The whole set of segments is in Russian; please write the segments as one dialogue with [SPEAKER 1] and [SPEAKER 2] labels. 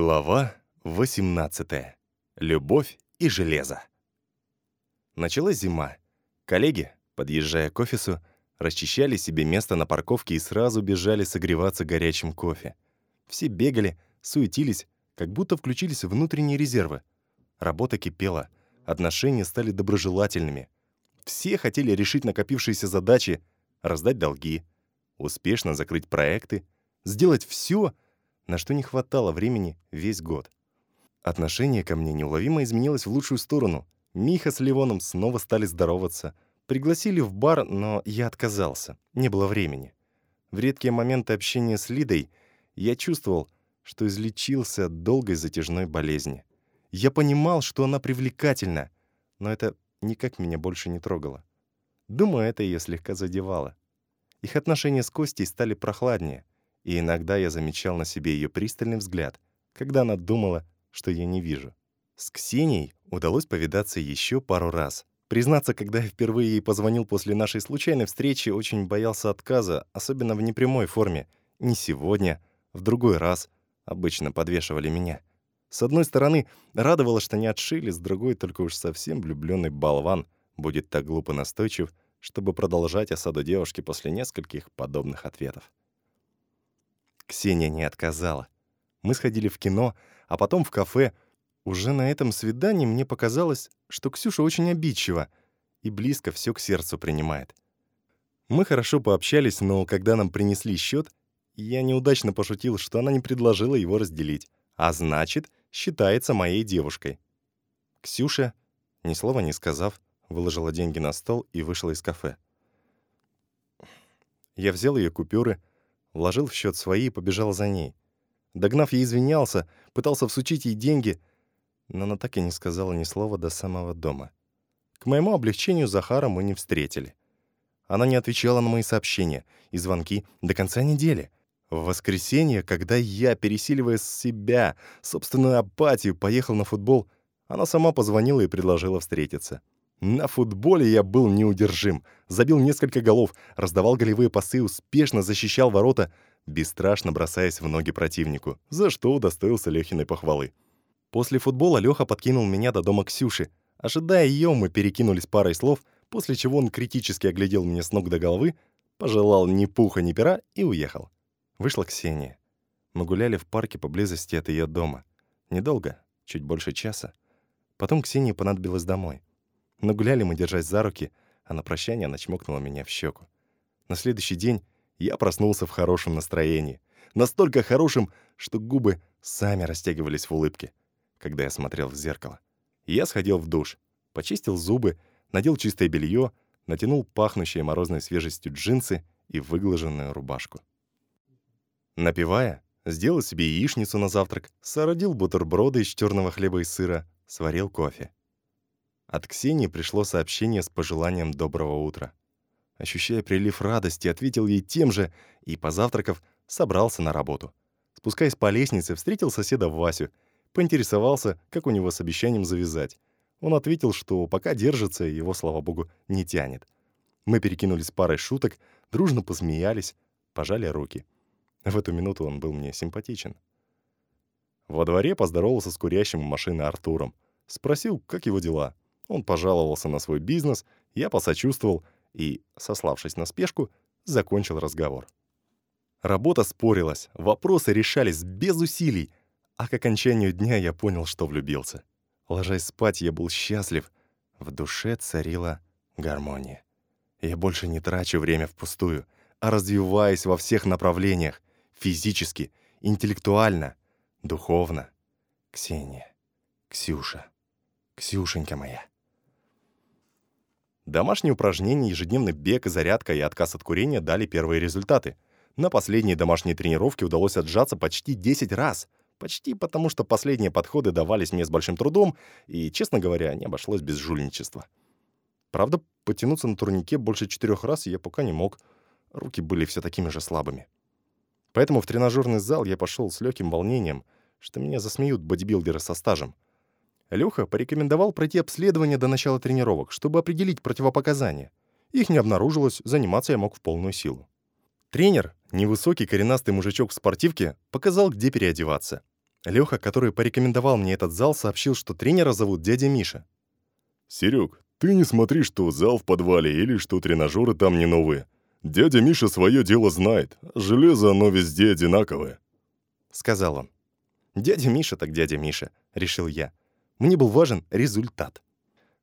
[SPEAKER 1] Глава 18. Любовь и железо. Началась зима. Коллеги, подъезжая к офису, расчищали себе место на парковке и сразу бежали согреваться горячим кофе. Все бегали, суетились, как будто включились внутренние резервы. Работа кипела, отношения стали доброжелательными. Все хотели решить накопившиеся задачи, раздать долги, успешно закрыть проекты, сделать все — на что не хватало времени весь год. Отношение ко мне неуловимо изменилось в лучшую сторону. Миха с Ливоном снова стали здороваться. Пригласили в бар, но я отказался. Не было времени. В редкие моменты общения с Лидой я чувствовал, что излечился от долгой затяжной болезни. Я понимал, что она привлекательна, но это никак меня больше не трогало. Думаю, это ее слегка задевало. Их отношения с Костей стали прохладнее — и иногда я замечал на себе ее пристальный взгляд, когда она думала, что я не вижу. С Ксенией удалось повидаться еще пару раз. Признаться, когда я впервые ей позвонил после нашей случайной встречи, очень боялся отказа, особенно в непрямой форме. Не сегодня, в другой раз. Обычно подвешивали меня. С одной стороны, радовало, что не отшили, с другой, только уж совсем влюбленный болван будет так глупо настойчив, чтобы продолжать осаду девушки после нескольких подобных ответов. Ксения не отказала. Мы сходили в кино, а потом в кафе. Уже на этом свидании мне показалось, что Ксюша очень обидчива и близко все к сердцу принимает. Мы хорошо пообщались, но когда нам принесли счет, я неудачно пошутил, что она не предложила его разделить, а значит, считается моей девушкой. Ксюша, ни слова не сказав, выложила деньги на стол и вышла из кафе. Я взял ее купюры, вложил в счет свои и побежал за ней. Догнав, я извинялся, пытался всучить ей деньги, но она так и не сказала ни слова до самого дома. К моему облегчению Захара мы не встретили. Она не отвечала на мои сообщения и звонки до конца недели. В воскресенье, когда я, пересиливая себя, собственную апатию, поехал на футбол, она сама позвонила и предложила встретиться. На футболе я был неудержим. Забил несколько голов, раздавал голевые пасы, успешно защищал ворота, бесстрашно бросаясь в ноги противнику, за что удостоился Лехиной похвалы. После футбола Леха подкинул меня до дома Ксюши. Ожидая ее, мы перекинулись парой слов, после чего он критически оглядел меня с ног до головы, пожелал ни пуха, ни пера и уехал. Вышла Ксения. Мы гуляли в парке поблизости от ее дома. Недолго, чуть больше часа. Потом Ксении понадобилось домой. Но гуляли мы, держась за руки, а на прощание она чмокнула меня в щеку. На следующий день я проснулся в хорошем настроении. Настолько хорошем, что губы сами растягивались в улыбке, когда я смотрел в зеркало. Я сходил в душ, почистил зубы, надел чистое белье, натянул пахнущие морозной свежестью джинсы и выглаженную рубашку. Напивая, сделал себе яичницу на завтрак, соорудил бутерброды из черного хлеба и сыра, сварил кофе. От Ксении пришло сообщение с пожеланием доброго утра. Ощущая прилив радости, ответил ей тем же и, позавтракав, собрался на работу. Спускаясь по лестнице, встретил соседа Васю, поинтересовался, как у него с обещанием завязать. Он ответил, что пока держится, его, слава богу, не тянет. Мы перекинулись парой шуток, дружно посмеялись, пожали руки. В эту минуту он был мне симпатичен. Во дворе поздоровался с курящим машины Артуром. Спросил, как его дела. Он пожаловался на свой бизнес, я посочувствовал и, сославшись на спешку, закончил разговор. Работа спорилась, вопросы решались без усилий, а к окончанию дня я понял, что влюбился. Ложась спать, я был счастлив. В душе царила гармония. Я больше не трачу время впустую, а развиваюсь во всех направлениях, физически, интеллектуально, духовно. Ксения, Ксюша, Ксюшенька моя. Домашние упражнения, ежедневный бег, зарядка и отказ от курения дали первые результаты. На последней домашней тренировке удалось отжаться почти 10 раз. Почти потому, что последние подходы давались мне с большим трудом, и, честно говоря, не обошлось без жульничества. Правда, потянуться на турнике больше четырех раз я пока не мог. Руки были все такими же слабыми. Поэтому в тренажерный зал я пошел с легким волнением, что меня засмеют бодибилдеры со стажем — Леха порекомендовал пройти обследование до начала тренировок, чтобы определить противопоказания. Их не обнаружилось, заниматься я мог в полную силу. Тренер, невысокий коренастый мужичок в спортивке, показал, где переодеваться. Леха, который порекомендовал мне этот зал, сообщил, что тренера зовут дядя Миша.
[SPEAKER 2] «Серег, ты не смотри, что зал в подвале или что тренажеры там не новые. Дядя Миша свое дело знает. Железо оно везде одинаковое», —
[SPEAKER 1] сказал он. «Дядя Миша так дядя Миша», — решил я. Мне был важен результат.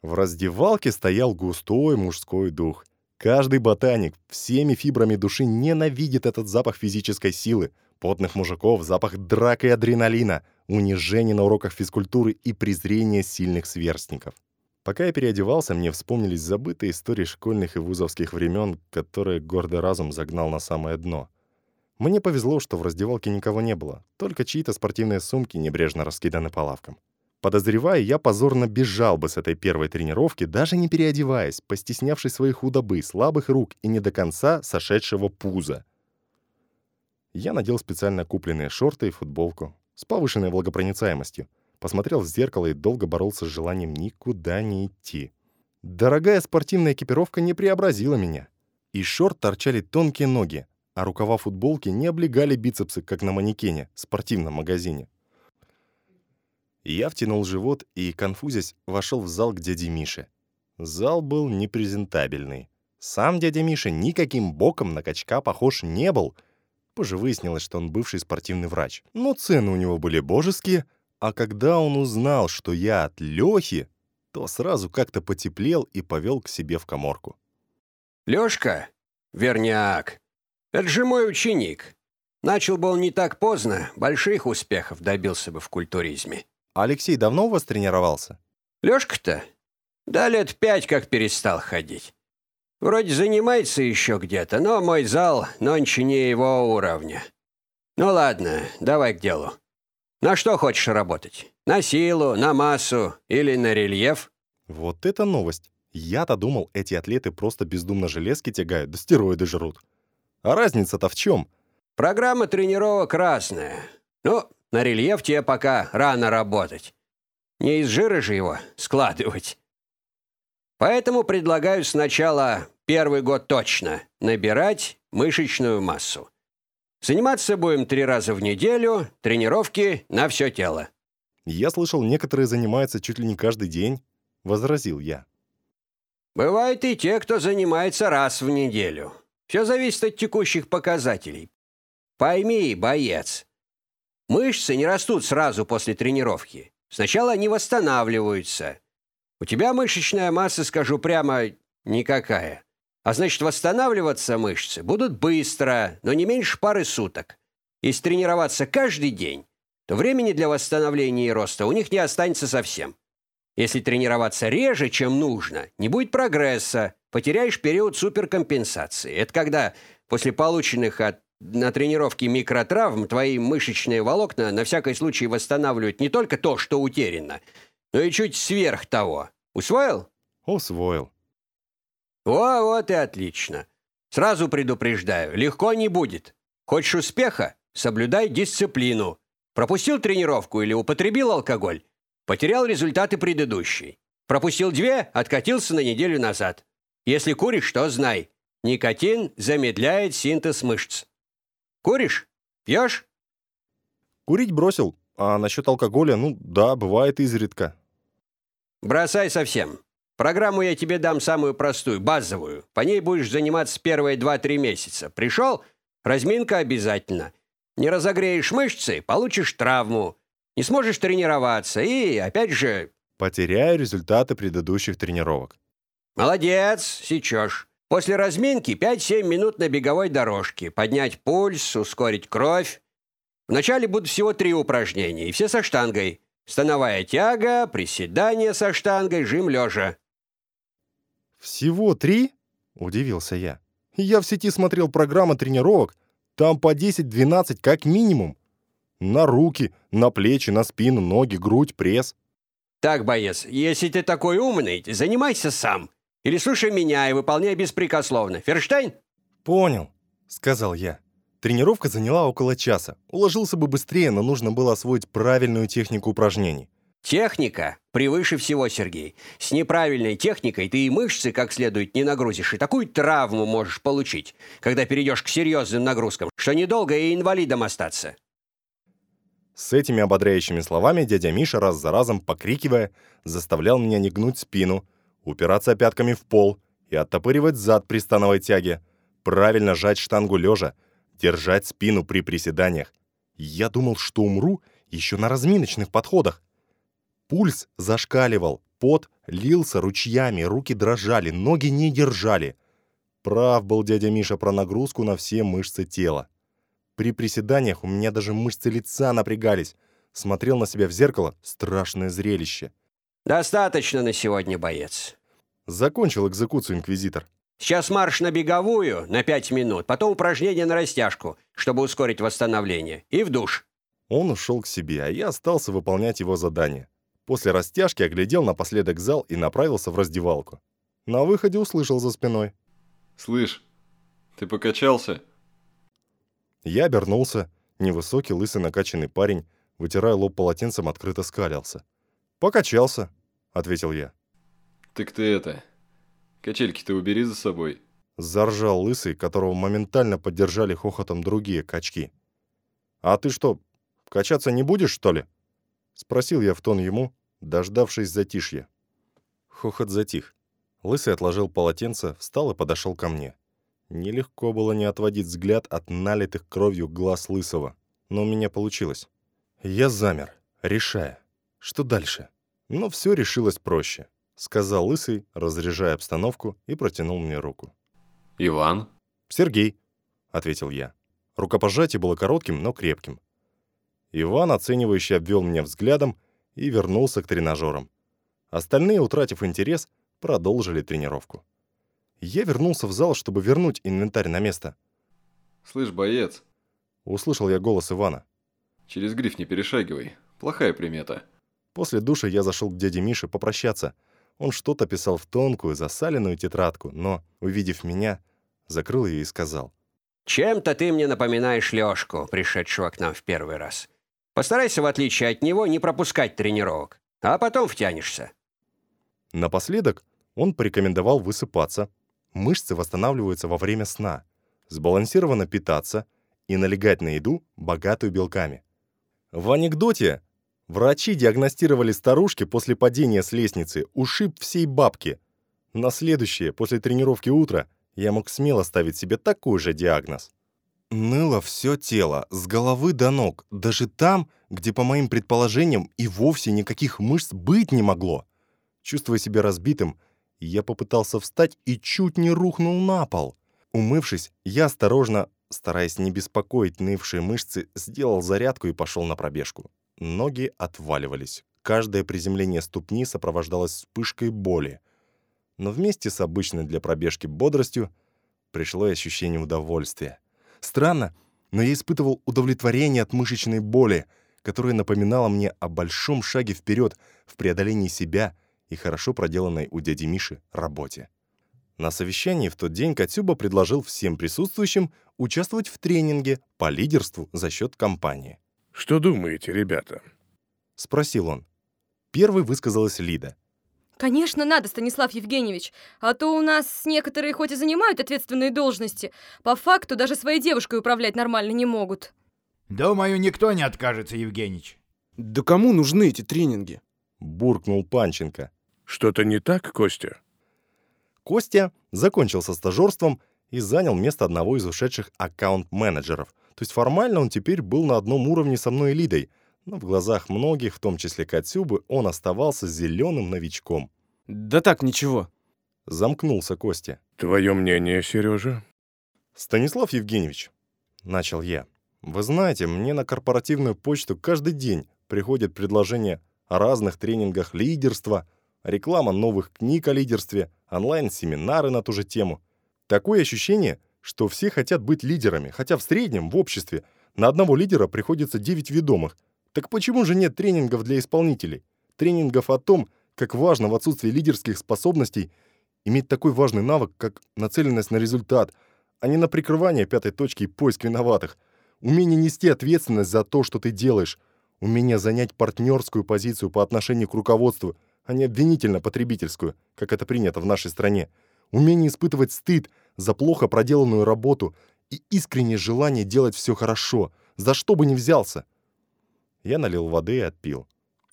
[SPEAKER 1] В раздевалке стоял густой мужской дух. Каждый ботаник всеми фибрами души ненавидит этот запах физической силы, потных мужиков, запах драк и адреналина, унижение на уроках физкультуры и презрение сильных сверстников. Пока я переодевался, мне вспомнились забытые истории школьных и вузовских времен, которые гордый разум загнал на самое дно. Мне повезло, что в раздевалке никого не было, только чьи-то спортивные сумки небрежно раскиданы по лавкам. Подозревая, я позорно бежал бы с этой первой тренировки, даже не переодеваясь, постеснявшись своей худобы, слабых рук и не до конца сошедшего пуза. Я надел специально купленные шорты и футболку с повышенной влагопроницаемостью, посмотрел в зеркало и долго боролся с желанием никуда не идти. Дорогая спортивная экипировка не преобразила меня. Из шорт торчали тонкие ноги, а рукава футболки не облегали бицепсы, как на манекене в спортивном магазине. Я втянул живот и, конфузясь, вошел в зал к дяде Мише. Зал был непрезентабельный. Сам дядя Миша никаким боком на качка похож не был. Позже выяснилось, что он бывший спортивный врач. Но цены у него были божеские, а когда он узнал, что я от Лехи, то сразу как-то потеплел и повел к себе в коморку.
[SPEAKER 3] «Лешка, верняк, это же мой ученик. Начал бы он не так поздно, больших успехов добился бы в культуризме».
[SPEAKER 1] Алексей давно у вас тренировался?
[SPEAKER 3] Лёшка-то? Да лет пять как перестал ходить. Вроде занимается еще где-то, но мой зал нонче не его уровня. Ну ладно, давай к делу. На что хочешь работать? На силу, на массу или на рельеф?
[SPEAKER 1] Вот это новость. Я-то думал, эти атлеты просто бездумно железки тягают, да стероиды жрут. А разница-то в чем?
[SPEAKER 3] Программа тренировок разная. Ну, на рельеф тебе пока рано работать. Не из жира же его складывать. Поэтому предлагаю сначала первый год точно набирать мышечную массу. Заниматься будем три раза в неделю, тренировки на все тело.
[SPEAKER 1] Я слышал, некоторые занимаются чуть ли не каждый день, возразил я.
[SPEAKER 3] Бывают и те, кто занимается раз в неделю. Все зависит от текущих показателей. Пойми, боец, Мышцы не растут сразу после тренировки. Сначала они восстанавливаются. У тебя мышечная масса, скажу прямо, никакая. А значит, восстанавливаться мышцы будут быстро, но не меньше пары суток. Если тренироваться каждый день, то времени для восстановления и роста у них не останется совсем. Если тренироваться реже, чем нужно, не будет прогресса, потеряешь период суперкомпенсации. Это когда после полученных от на тренировке микротравм твои мышечные волокна на всякий случай восстанавливают не только то, что утеряно, но и чуть сверх того. Усвоил?
[SPEAKER 1] Усвоил.
[SPEAKER 3] О, вот и отлично. Сразу предупреждаю, легко не будет. Хочешь успеха? Соблюдай дисциплину. Пропустил тренировку или употребил алкоголь? Потерял результаты предыдущей. Пропустил две, откатился на неделю назад. Если куришь, то знай. Никотин замедляет синтез мышц. Куришь? Пьешь?»
[SPEAKER 1] «Курить бросил. А насчет алкоголя, ну да, бывает изредка».
[SPEAKER 3] «Бросай совсем. Программу я тебе дам самую простую, базовую. По ней будешь заниматься первые 2-3 месяца. Пришел? Разминка обязательно. Не разогреешь мышцы, получишь травму. Не сможешь тренироваться и, опять же...
[SPEAKER 1] Потеряю результаты предыдущих тренировок.
[SPEAKER 3] Молодец, сечешь. После разминки 5-7 минут на беговой дорожке. Поднять пульс, ускорить кровь. Вначале будут всего три упражнения, и все со штангой. Становая тяга, приседание со штангой, жим лежа.
[SPEAKER 1] «Всего три?» – удивился я. «Я в сети смотрел программы тренировок. Там по 10-12 как минимум. На руки, на плечи, на спину, ноги, грудь, пресс».
[SPEAKER 3] «Так, боец, если ты такой умный, занимайся сам. Или слушай меня и выполняй беспрекословно. Ферштейн?»
[SPEAKER 1] «Понял», — сказал я. Тренировка заняла около часа. Уложился бы быстрее, но нужно было освоить правильную технику упражнений.
[SPEAKER 3] Техника превыше всего, Сергей. С неправильной техникой ты и мышцы как следует не нагрузишь, и такую травму можешь получить, когда перейдешь к серьезным нагрузкам, что недолго и инвалидом остаться.
[SPEAKER 1] С этими ободряющими словами дядя Миша раз за разом, покрикивая, заставлял меня не гнуть спину, упираться пятками в пол и оттопыривать зад при становой тяге, правильно жать штангу лежа, держать спину при приседаниях. Я думал, что умру еще на разминочных подходах. Пульс зашкаливал, пот лился ручьями, руки дрожали, ноги не держали. Прав был дядя Миша про нагрузку на все мышцы тела. При приседаниях у меня даже мышцы лица напрягались. Смотрел на себя в зеркало — страшное зрелище.
[SPEAKER 3] «Достаточно на сегодня, боец».
[SPEAKER 1] Закончил экзекуцию инквизитор.
[SPEAKER 3] «Сейчас марш на беговую на пять минут, потом упражнение на растяжку, чтобы ускорить восстановление, и в душ».
[SPEAKER 1] Он ушел к себе, а я остался выполнять его задание. После растяжки оглядел напоследок зал и направился в раздевалку. На выходе услышал за спиной.
[SPEAKER 4] «Слышь, ты покачался?»
[SPEAKER 1] Я обернулся. Невысокий, лысый, накачанный парень, вытирая лоб полотенцем, открыто скалился. «Покачался», — ответил я.
[SPEAKER 4] «Так ты это... Качельки-то убери за собой».
[SPEAKER 1] Заржал лысый, которого моментально поддержали хохотом другие качки. «А ты что, качаться не будешь, что ли?» Спросил я в тон ему, дождавшись затишья. Хохот затих. Лысый отложил полотенце, встал и подошел ко мне. Нелегко было не отводить взгляд от налитых кровью глаз Лысого, но у меня получилось. Я замер, решая, что дальше. Но все решилось проще, сказал Лысый, разряжая обстановку и протянул мне руку.
[SPEAKER 4] «Иван?»
[SPEAKER 1] «Сергей», — ответил я. Рукопожатие было коротким, но крепким. Иван, оценивающе обвел меня взглядом и вернулся к тренажерам. Остальные, утратив интерес, продолжили тренировку. Я вернулся в зал, чтобы вернуть инвентарь на место.
[SPEAKER 4] «Слышь, боец!»
[SPEAKER 1] Услышал я голос Ивана.
[SPEAKER 4] «Через гриф не перешагивай. Плохая примета».
[SPEAKER 1] После душа я зашел к дяде Мише попрощаться. Он что-то писал в тонкую, засаленную тетрадку, но, увидев меня, закрыл ее и сказал.
[SPEAKER 3] «Чем-то ты мне напоминаешь Лёшку, пришедшего к нам в первый раз. Постарайся, в отличие от него, не пропускать тренировок, а потом втянешься».
[SPEAKER 1] Напоследок он порекомендовал высыпаться, Мышцы восстанавливаются во время сна, сбалансированно питаться и налегать на еду, богатую белками. В анекдоте врачи диагностировали старушке после падения с лестницы ушиб всей бабки. На следующее, после тренировки утра, я мог смело ставить себе такой же диагноз. Ныло все тело, с головы до ног, даже там, где, по моим предположениям, и вовсе никаких мышц быть не могло. Чувствуя себя разбитым, я попытался встать и чуть не рухнул на пол. Умывшись, я осторожно, стараясь не беспокоить нывшие мышцы, сделал зарядку и пошел на пробежку. Ноги отваливались. Каждое приземление ступни сопровождалось вспышкой боли. Но вместе с обычной для пробежки бодростью пришло и ощущение удовольствия. Странно, но я испытывал удовлетворение от мышечной боли, которая напоминала мне о большом шаге вперед в преодолении себя и хорошо проделанной у дяди Миши работе. На совещании в тот день Катюба предложил всем присутствующим участвовать в тренинге по лидерству за счет компании.
[SPEAKER 5] «Что думаете, ребята?»
[SPEAKER 1] — спросил он. Первой высказалась Лида.
[SPEAKER 6] Конечно, надо, Станислав Евгеньевич. А то у нас некоторые хоть и занимают ответственные должности, по факту даже своей девушкой управлять нормально не могут.
[SPEAKER 7] Думаю, никто не откажется, Евгеньевич.
[SPEAKER 8] Да кому нужны эти тренинги?
[SPEAKER 1] Буркнул Панченко.
[SPEAKER 5] Что-то не так, Костя?
[SPEAKER 1] Костя закончил со стажерством и занял место одного из ушедших аккаунт-менеджеров. То есть формально он теперь был на одном уровне со мной и Лидой, но в глазах многих, в том числе Катюбы, он оставался зеленым новичком.
[SPEAKER 8] Да так, ничего.
[SPEAKER 1] Замкнулся Костя.
[SPEAKER 5] Твое мнение, Сережа?
[SPEAKER 1] Станислав Евгеньевич, начал я. Вы знаете, мне на корпоративную почту каждый день приходят предложения о разных тренингах лидерства, реклама новых книг о лидерстве, онлайн-семинары на ту же тему. Такое ощущение, что все хотят быть лидерами, хотя в среднем в обществе на одного лидера приходится 9 ведомых. Так почему же нет тренингов для исполнителей? Тренингов о том, как важно в отсутствии лидерских способностей иметь такой важный навык, как нацеленность на результат, а не на прикрывание пятой точки и поиск виноватых. Умение нести ответственность за то, что ты делаешь. Умение занять партнерскую позицию по отношению к руководству – а не обвинительно-потребительскую, как это принято в нашей стране. Умение испытывать стыд за плохо проделанную работу и искреннее желание делать все хорошо, за что бы ни взялся. Я налил воды и отпил.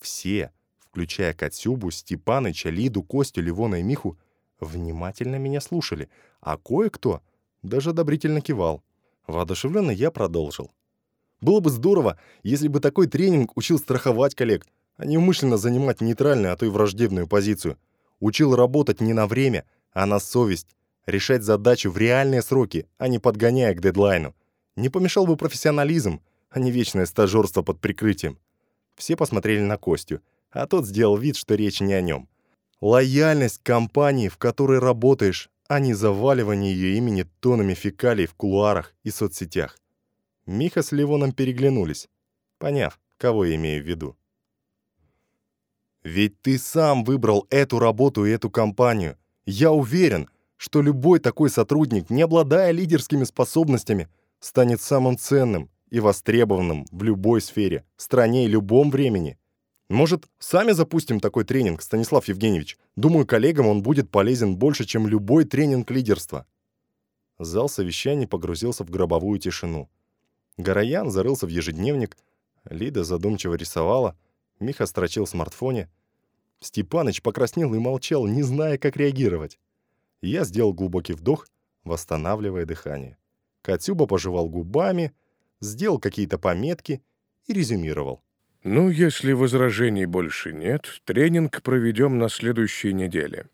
[SPEAKER 1] Все, включая Катюбу, Степаныча, Лиду, Костю, Ливона и Миху, внимательно меня слушали, а кое-кто даже одобрительно кивал. Воодушевленно я продолжил. Было бы здорово, если бы такой тренинг учил страховать коллег, а не умышленно занимать нейтральную, а то и враждебную позицию. Учил работать не на время, а на совесть, решать задачу в реальные сроки, а не подгоняя к дедлайну. Не помешал бы профессионализм, а не вечное стажерство под прикрытием. Все посмотрели на Костю, а тот сделал вид, что речь не о нем. Лояльность компании, в которой работаешь, а не заваливание ее имени тонами фекалий в кулуарах и соцсетях. Миха с Ливоном переглянулись, поняв, кого я имею в виду. Ведь ты сам выбрал эту работу и эту компанию. Я уверен, что любой такой сотрудник, не обладая лидерскими способностями, станет самым ценным и востребованным в любой сфере, стране и любом времени. Может, сами запустим такой тренинг, Станислав Евгеньевич? Думаю, коллегам он будет полезен больше, чем любой тренинг лидерства. Зал совещаний погрузился в гробовую тишину. Гороян зарылся в ежедневник, Лида задумчиво рисовала, Миха строчил в смартфоне. Степаныч покраснел и молчал, не зная, как реагировать. Я сделал глубокий вдох, восстанавливая дыхание. Катюба пожевал губами, сделал какие-то пометки и резюмировал.
[SPEAKER 5] Ну, если возражений больше нет, тренинг проведем на следующей неделе.